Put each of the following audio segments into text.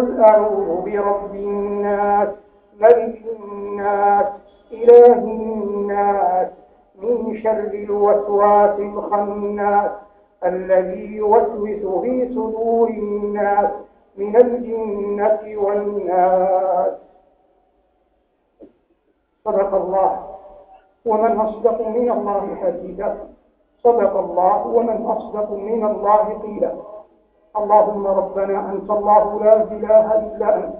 قل أعوذ برب الناس ملك الناس إله الناس من شر الوسواس الخناس الذي يوسوس في صدور الناس من الجنة والناس. صدق الله. ومن أصدق من الله حديثا. صدق الله. ومن أصدق من الله قيلا. اللهم ربنا أنت الله لا إله إلا أنت.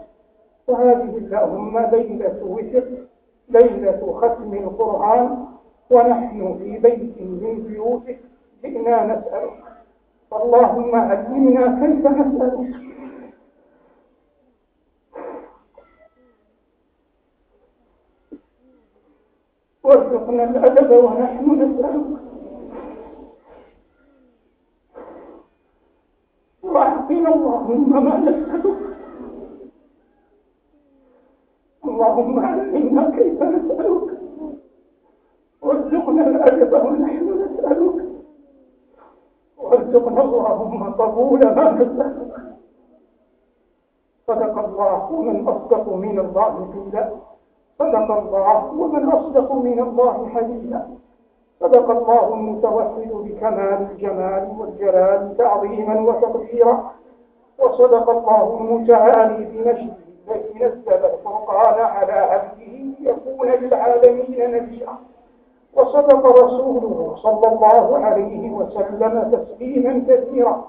وهذه اللهم ليلة وتر ليلة ختم القرآن ونحن في بيت من بيوتك جئنا نسألك. اللهم علمنا كيف نسألك. وارزقنا الأدب ونحن نسألك. واعطنا اللهم ما نسألك اللهم علمنا كيف نسألك. وارزقنا الأدب ونحن نسألك. وارزقنا اللهم قبول ما نسألك. صدق الله ومن أصدق من الله قيلا صدق الله ومن أصدق من الله حديثا. صدق الله المتوحد بكمال الجمال والجلال تعظيما وتقديرا وصدق الله المتعالي بنشره الذي نزل الفرقان على عبده ليكون للعالمين نبيا. وصدق رسوله صلى الله عليه وسلم تسليما كثيرا.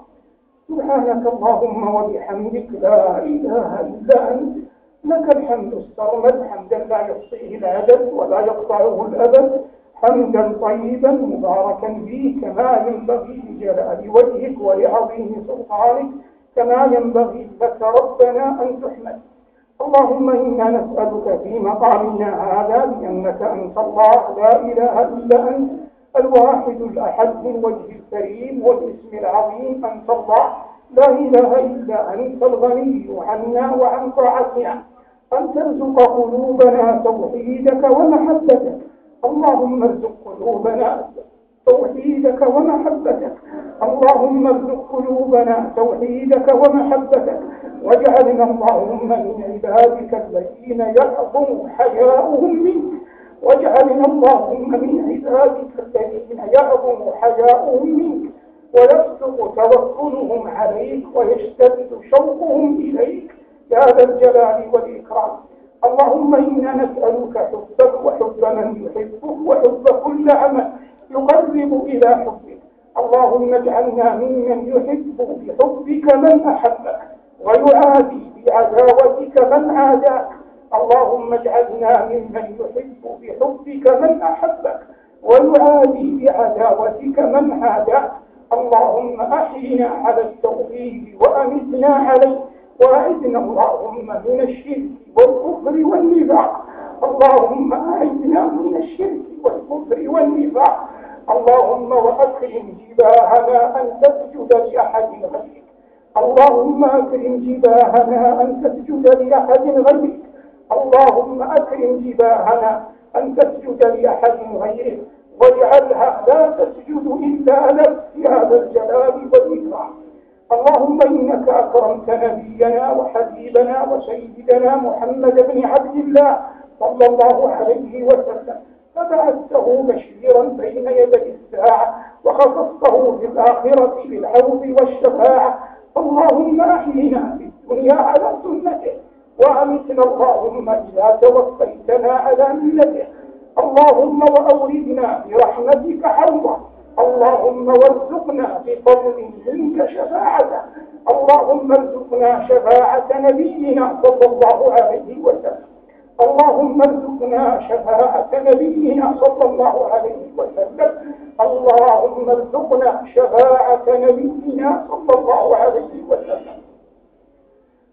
سبحانك اللهم وبحمدك لا إله إلا أنت. لك الحمد السرمد حمدا لا يحصيه العدد ولا يقطعه الأبد. حمدا طيبا مباركا فيه كما ينبغي لجلال وجهك ولعظيم سلطانك كما ينبغي لك ربنا أن تحمد. اللهم إنا نسألك في مقامنا هذا بأنك أنت الله لا إله إلا أنت الواحد الأحد الوجه الكريم والاسم العظيم أنت الله لا إله إلا أنت الغني عنا وعن طاعتنا. أن ترزق قلوبنا توحيدك ومحبتك. اللهم ارزق قلوبنا توحيدك ومحبتك. اللهم ارزق قلوبنا توحيدك ومحبتك. واجعلنا اللهم من عبادك الذين يعظم حياؤهم منك. واجعلنا اللهم من عبادك الذين يعظم حياؤهم منك. ويصدق توكلهم عليك ويشتد شوقهم إليك. يا ذا الجلال والإكرام. اللهم إنا نسألك حبك وحب من يحبك وحب كل عمل يقرب إلى حبك. اللهم اجعلنا ممن يحب بحبك من أحبك ويعادي بعداوتك من عاداك. اللهم اجعلنا ممن يحب بحبك من أحبك ويعادي بعداوتك من عاداك. اللهم أحينا على التوحيد وأمتنا عليه وأعذنا اللهم من الشرك والكفر والنفاق. اللهم أعذنا من الشرك والكفر والنفاق. اللهم وأكرم جباهنا أن تسجد لأحد غيرك. اللهم أكرم جباهنا أن تسجد لأحد غيرك. اللهم أكرم جباهنا أن تسجد لأحد غيرك. واجعلها لا تسجد إلا لك يا ذا الجلال والإكرام. اللهم إنك أكرمت نبينا وحبيبنا وسيدنا محمد بن عبد الله صلى الله عليه وسلم. فبعثته بشيرا بين يدي الساعة وخصصته في الآخرة بالعوض والشفاعة. اللهم أحينا في الدنيا على سنته وأمتنا اللهم إذا توفيتنا على ملته. اللهم وأوردنا برحمتك حوضا اللهم وارزقنا بفضل منك شفاعته اللهم ارزقنا شفاعة نبينا صلى الله عليه وسلم. اللهم ارزقنا شفاعة نبينا صلى الله عليه وسلم. اللهم ارزقنا شفاعة نبينا صلى الله عليه وسلم.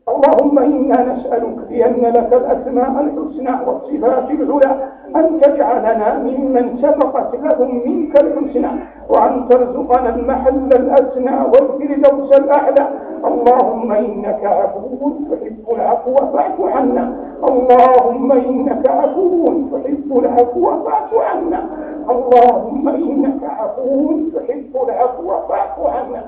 اللهم إنا نسألك بأن لك الأسماء الحسنى والصفات العلى أن تجعلنا ممن سبقت لهم منك الحسنى وأن ترزقنا المحل الأسنى والفردوس الأعلى. اللهم إنك عفو تحب العفو فاعف عنا. اللهم إنك عفو تحب العفو فاعف عنا. اللهم إنك عفو تحب العفو فاعف عنا.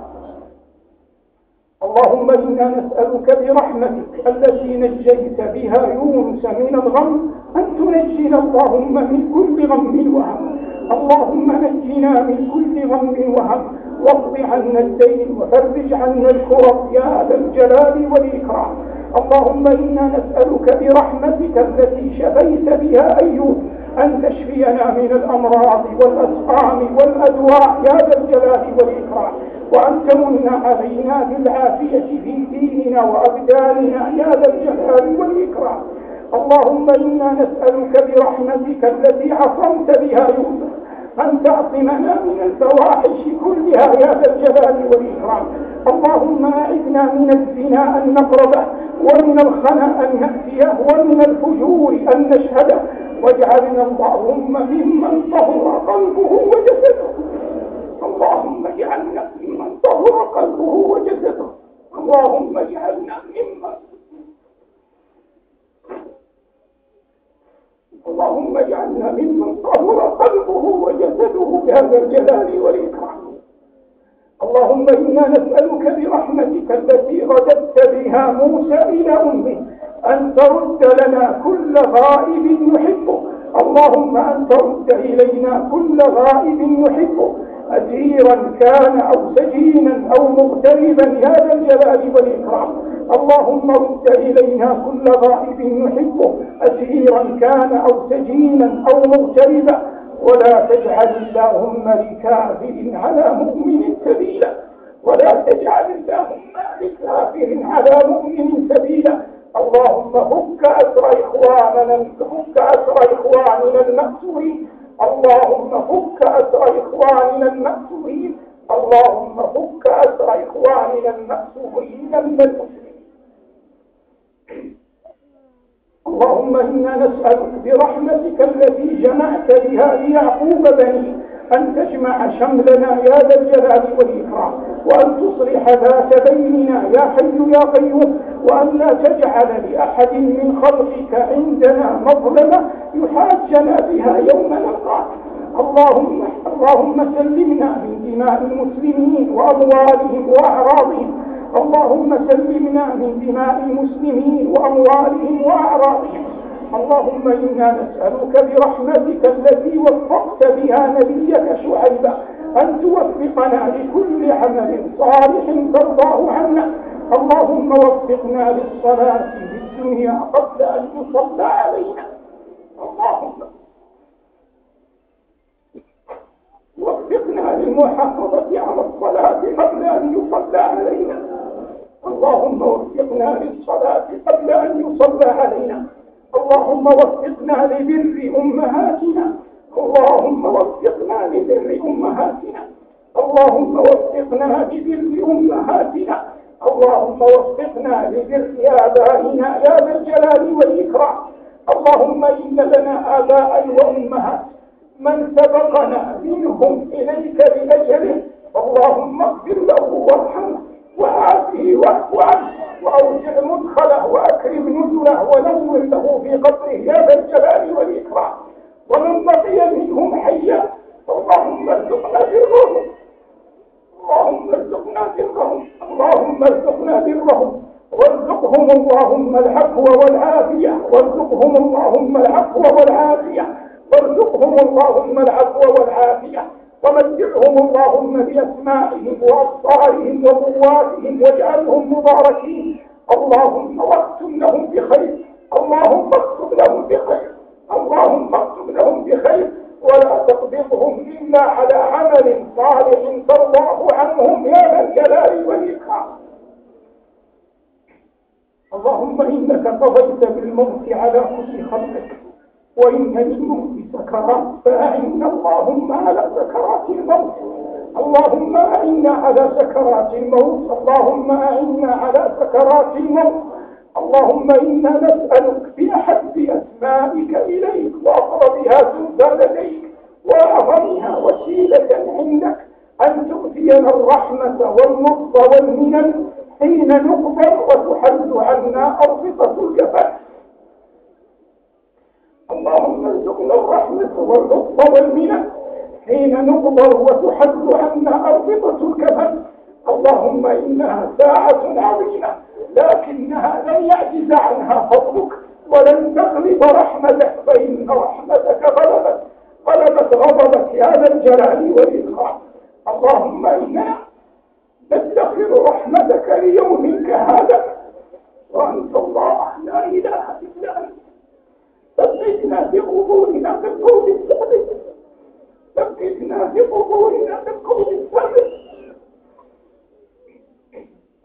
اللهم إنا نسألك برحمتك التي نجيت بها يونس من الغم أن تنجينا اللهم من كل غم وهم. اللهم نجنا من كل غم وهم. واقض عنا الدين وفرج عنا الكرب يا ذا الجلال والإكرام. اللهم إنا نسألك برحمتك التي شفيت بها أيوب أن تشفينا من الأمراض والأسقام والأدواء يا ذا الجلال والإكرام. وأن تمن علينا بالعافية في ديننا وأبداننا يا ذا الجلال والإكرام. اللهم إنا نسألك برحمتك التي عصمت بها يوسف أن تعصمنا من الفواحش كلها يا ذا الجلال والإكرام. اللهم أعذنا من الزنا أن نقربه ومن الخنا أن نأتيه ومن الفجور أن نشهده واجعلنا اللهم ممن طهر قلبه وجسده. اللهم اجعلنا طهر قلبه وجسده. اللهم اجعلنا ممن اللهم اجعلنا ممن طهر قلبه وجسده بهذا الجلال والإكرام. اللهم إنا نسألك برحمتك التي رددت بها موسى إلى أمه أن ترد لنا كل غائب يحبه. اللهم أن ترد إلينا كل غائب يحبه. أجيرا كان أو سجينا أو مغتربا يا ذا الجلال والإكرام. اللهم رد إلينا كل غائب يحبه. أجيرا كان أو سجينا أو مغتربا. ولا تجعل اللهم لكافر على مؤمن سبيلا. ولا تجعل اللهم لكافر على مؤمن سبيلا. اللهم فك أسر إخواننا فك أسر إخواننا المأسورين. اللهم فك أسر إخواننا المأسورين اللهم فك أسر إخواننا المأسورين من المسلمين. اللهم إنا نسألك برحمتك التي جمعت بها ليعقوب بني أن تجمع شملنا يا ذا الجلال والإكرام وأن تصلح ذات بيننا يا حي يا قيوم. وأن لا تجعل لأحد من خلقك عندنا مظلمة يحاجنا بها يوم نلقاك. اللهم اللهم سلمنا من دماء المسلمين وأموالهم وأعراضهم. اللهم سلمنا من دماء المسلمين وأموالهم وأعراضهم. اللهم إنا نسألك برحمتك التي وفقت بها نبيك شعيب أن توفقنا لكل عمل صالح ترضاه عنا. اللهم وفقنا للصلاة في الدنيا قبل أن يصلى علينا. اللهم وفقنا للمحافظة على الصلاة قبل أن يصلى علينا. اللهم وفقنا للصلاة قبل أن يصلى علينا. اللهم وفقنا لبر أمهاتنا. اللهم وفقنا لبر أمهاتنا. اللهم وفقنا لبر أمهاتنا. اللهم وفقنا لبر آبائنا يا ذا الجلال والإكرام. اللهم إن لنا آباء وأمهات. من سبقنا منهم إليك بأجله اللهم اغفر له وارحمه وعافه واعف عنه وأوسع مدخله وأكرم نزله ونور له في قبره يا ذا الجلال والإكرام. ومن بقي منهم حيا اللهم ارزقنا برهم اللهم ارزقنا برهم اللهم ارزقنا برهم وارزقهم اللهم العفو والعافية. وارزقهم اللهم العفو والعافية. وارزقهم اللهم العفو والعافية. ومتعهم اللهم بأسمائهم وأبصارهم وقواتهم. واجعلهم مباركين. اللهم واختم لهم بخير. اللهم اختم لهم بخير. اللهم اختم لهم بخير. ولا تقبضهم إلا على عمل صالح. ترضاه عنهم يا ذا الجلال والإكرام اللهم إنك قضيت بالموت على كل خلقك وإن للموت سكرات فأعنا اللهم على سكرات الموت. اللهم أعنا على سكرات الموت اللهم أعنا على سكرات الموت. اللهم إنا نسألك بأحب أسمائك إليك وأقربها زلفى لديك وأعظمها وسيلة عندك أن تؤتينا الرحمة واللطف والمنن حين نقبل وتحل عنا أربطة الجفاف اللهم ارزقنا الرحمة واللطف والمنى حين نقبر وتحد عنا أربطة الكفن اللهم إنها ساعة عظيمة لكنها لن يعجز عنها فضلك ولن تغلب رحمتك فإن رحمتك غلبت غلبت غضبك يا ذا الجلال والإكرام. اللهم إنا ندخر رحمتك ليومك هذا. وأنت الله. لا إله إلا أنت. ثبتنا بقبورنا بالقول الثابت. ثبتنا بقبورنا بالقول الثابت.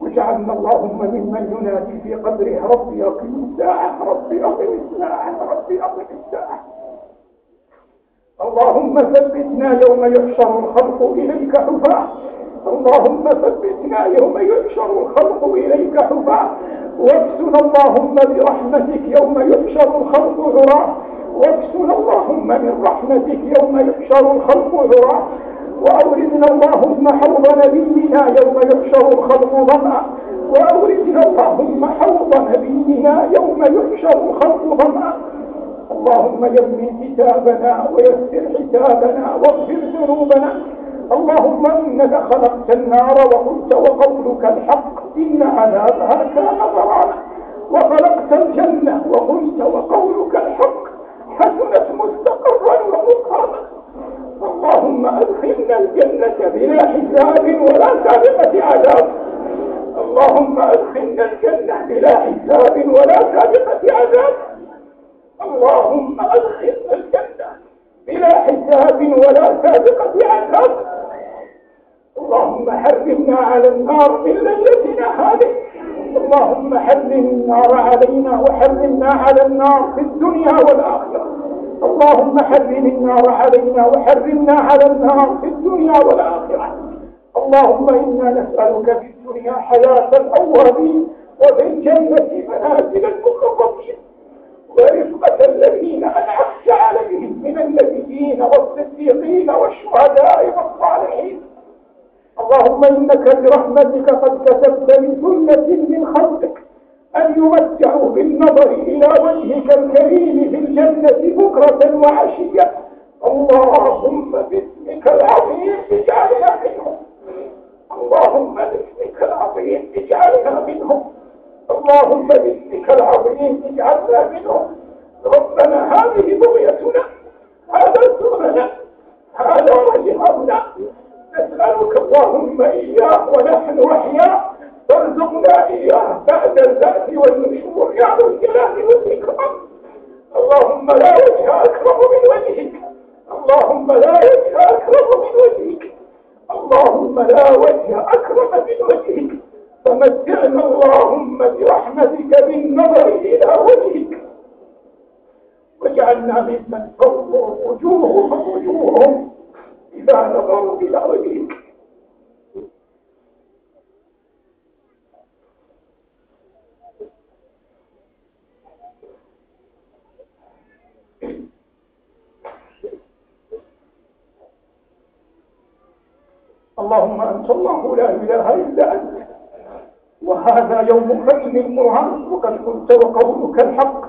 واجعلنا اللهم ممن ينادي في قبره ربي أقم الساعة ربي أقم الساعة ربي أقم الساعة. اللهم ثبتنا يوم يحشر الخلق إليك حفاة اللهم ثبتنا يوم يحشر الخلق إليك حفاة واكسنا اللهم برحمتك يوم يحشر الخلق عراة واكسنا اللهم من رحمتك يوم يحشر الخلق عراة وأوردنا اللهم حوض نبينا يوم يحشر الخلق ظمأ. وأوردنا اللهم حوض نبينا يوم يحشر الخلق ظمأ. اللهم يمن كتابنا ويسر حسابنا واغفر ذنوبنا. اللهم إنك خلقت النار وقلت وقولك الحق إن عذابها كان غراما وخلقت الجنة وقلت وقولك الحق. حسنت مستقرا ومقاما. اللهم أدخلنا الجنة بلا حساب ولا سابقة عذاب. اللهم أدخلنا الجنة بلا حساب ولا سابقة عذاب. حرمنا على النار من ليلتنا هذه اللهم حرم النار علينا وحرمنا على النار في الدنيا والآخرة. اللهم حرم النار علينا وحرمنا على النار في الدنيا والآخرة. اللهم إنا نسألك في الدنيا حياة الأولين وفي الجنة منازل المقربين ورفقة الذين أنعمت عليهم من النبيين والصديقين والشهداء والصالحين. اللهم إنك برحمتك قد كتبت لثلة من خلقك أن يمتعوا بالنظر إلى وجهك الكريم في الجنة بكرة وعشية. اللهم باسمك العظيم اجعلنا منهم. اللهم باسمك العظيم اجعلنا منهم. اللهم باسمك العظيم اجعلنا منهم. ربنا هذه بغيتنا هذا سؤالنا هذا وجهنا نسألك اللهم إياه ونحن أحياء فارزقنا إياه بعد البأس والنشور يا ذو الجلال والإكرام اللهم لا وجه أكرم من وجهك اللهم لا وجه أكرم من وجهك اللهم لا وجه أكرم من وجهك فمتعنا اللهم برحمتك بالنظر إلى وجهك. واجعلنا ممن تنظر وجوههم وجوههم إذا نظروا إلى وجهك. اللهم أنت الله لا إله إلا أنت. وهذا يوم ختم القرآن وقد قلت وقولك الحق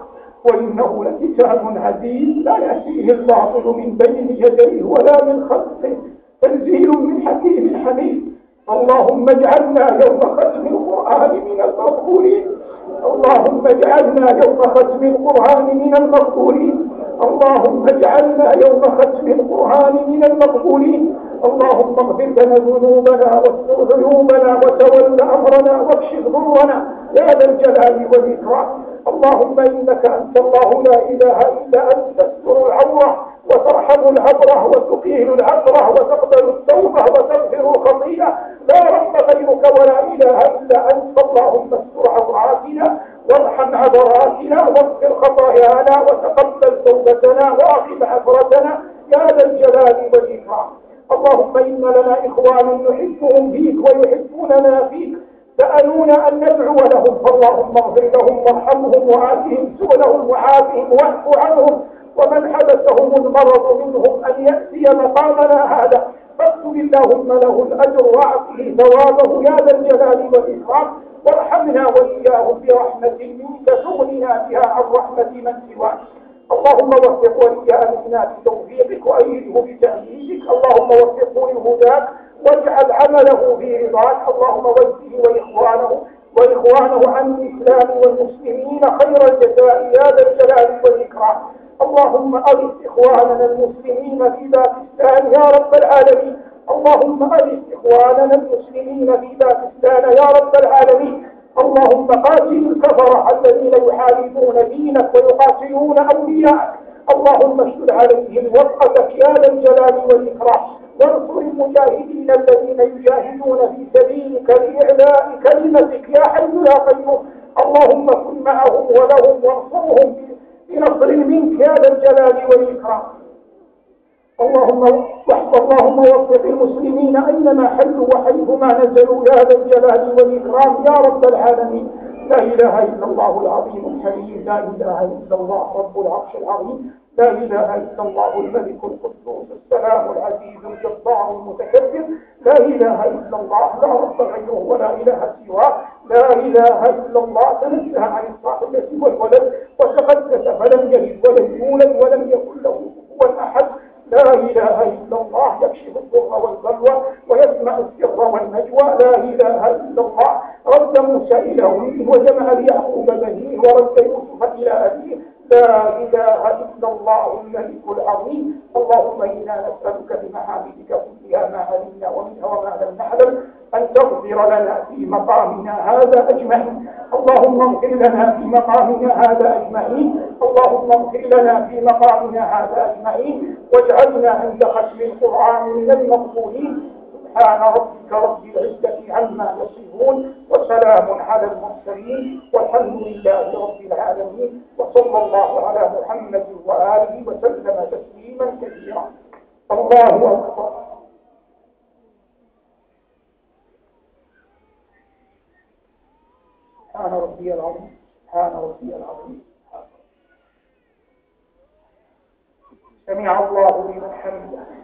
وإنه لكتاب عزيز لا يأتيه الباطل من بين يديه ولا من خلفه تنزيل من حكيم حميد. اللهم اجعلنا يوم ختم القرآن من المقبولين. اللهم اجعلنا يوم ختم القرآن من المقبولين. اللهم اجعلنا يوم ختم القرآن من المقبولين. اللهم اغفر لنا ذنوبنا واستر عيوبنا وتول أمرنا واكشف ضرنا يا ذا الجلال والإكرام. اللهم إنك أنت الله لا إله إلا أنت تستر العورة وترحم العبرة وتقيل العثرة وتقبل التوبة وتغفر الخطيئة. لا رب غيرك ولا إله إلا أنت. اللهم استر عوراتنا وارحم عبراتنا واغفر خطايانا وتقبل توبتنا وأقل عثرتنا. يا ذا الجلال والإكرام. اللهم إن لنا إخوانا نحبهم فيك ويحبوننا فيك. سألونا أن ندعو لهم. فاللهم اغفر لهم وارحمهم وآتهم سؤلهم وعافهم واعف عنهم. ومن حبسهم المرض منهم أن يأتي مقامنا هذا. فاكتب اللهم له الأجر وأعطه ثوابه. يا ذا الجلال والإكرام. وارحمنا وإياهم برحمة منك. تغننا بها عن رحمة من سواك. اللهم وفق ولي أمرنا بتوفيقك وأيده بتأييدك. اللهم وفقه لهداك. واجعل عمله في رضاك. اللهم واجزه وإخوانه وإخوانه عن الإسلام والمسلمين خير الجزاء يا ذا الجلال والإكرام. اللهم أغث إخواننا المسلمين في باكستان يا رب العالمين. اللهم أغث إخواننا المسلمين في باكستان يا رب العالمين. اللهم قاتل الكفرة الذين يحاربون دينك ويقاتلون أولياءك. اللهم اشدد عليهم وطأتك يا ذا الجلال والإكرام. وانصر المجاهدين الذين يجاهدون في سبيلك لإعلاء كلمتك يا حي يا قيوم. اللهم كن معهم ولهم وانصرهم بنصر منك يا ذا الجلال والإكرام. اللهم اللهم وفق المسلمين أينما حلوا وحيثما نزلوا يا ذا الجلال والإكرام يا رب العالمين. لا إله إلا الله العظيم الحليم لا إله إلا الله رب العرش العظيم لا إله إلا الله الملك القدوس السلام العزيز الجبار المتكبر لا إله إلا الله لا رب غيره ولا إله سواه لا إله إلا الله. تنزه عن الصاحبة والولد وتقدس فلم يلد ولم يولد ولم يكن له كفوا أحد. لا إله إلا الله يكشف الضر والبلوى ويسمع السر والنجوى. لا إله إلا الله. رد موسى إلى أمه وجمع ليعقوب بنيه ورد يوسف إلى أبيه. لا إله إلا الله الملك العظيم. اللهم إنا نسألك بمحامدك كلها ما علمنا ومنها وما لم نعلم. أن تغفر لنا في مقامنا هذا أجمعين. اللهم اغفر لنا في مقامنا هذا أجمعين. اللهم اغفر لنا في مقامنا هذا أجمعين. واجعلنا عند ختم القرآن من المقبولين. سبحان ربك رب العزة عما يصفون. وسلام على المرسلين والحمد لله رب العالمين وصلى الله على محمد وآله وسلم تسليما كثيرا. الله أكبر. سبحان ربي العظيم سبحان ربي العظيم. سمع الله لمن حمده.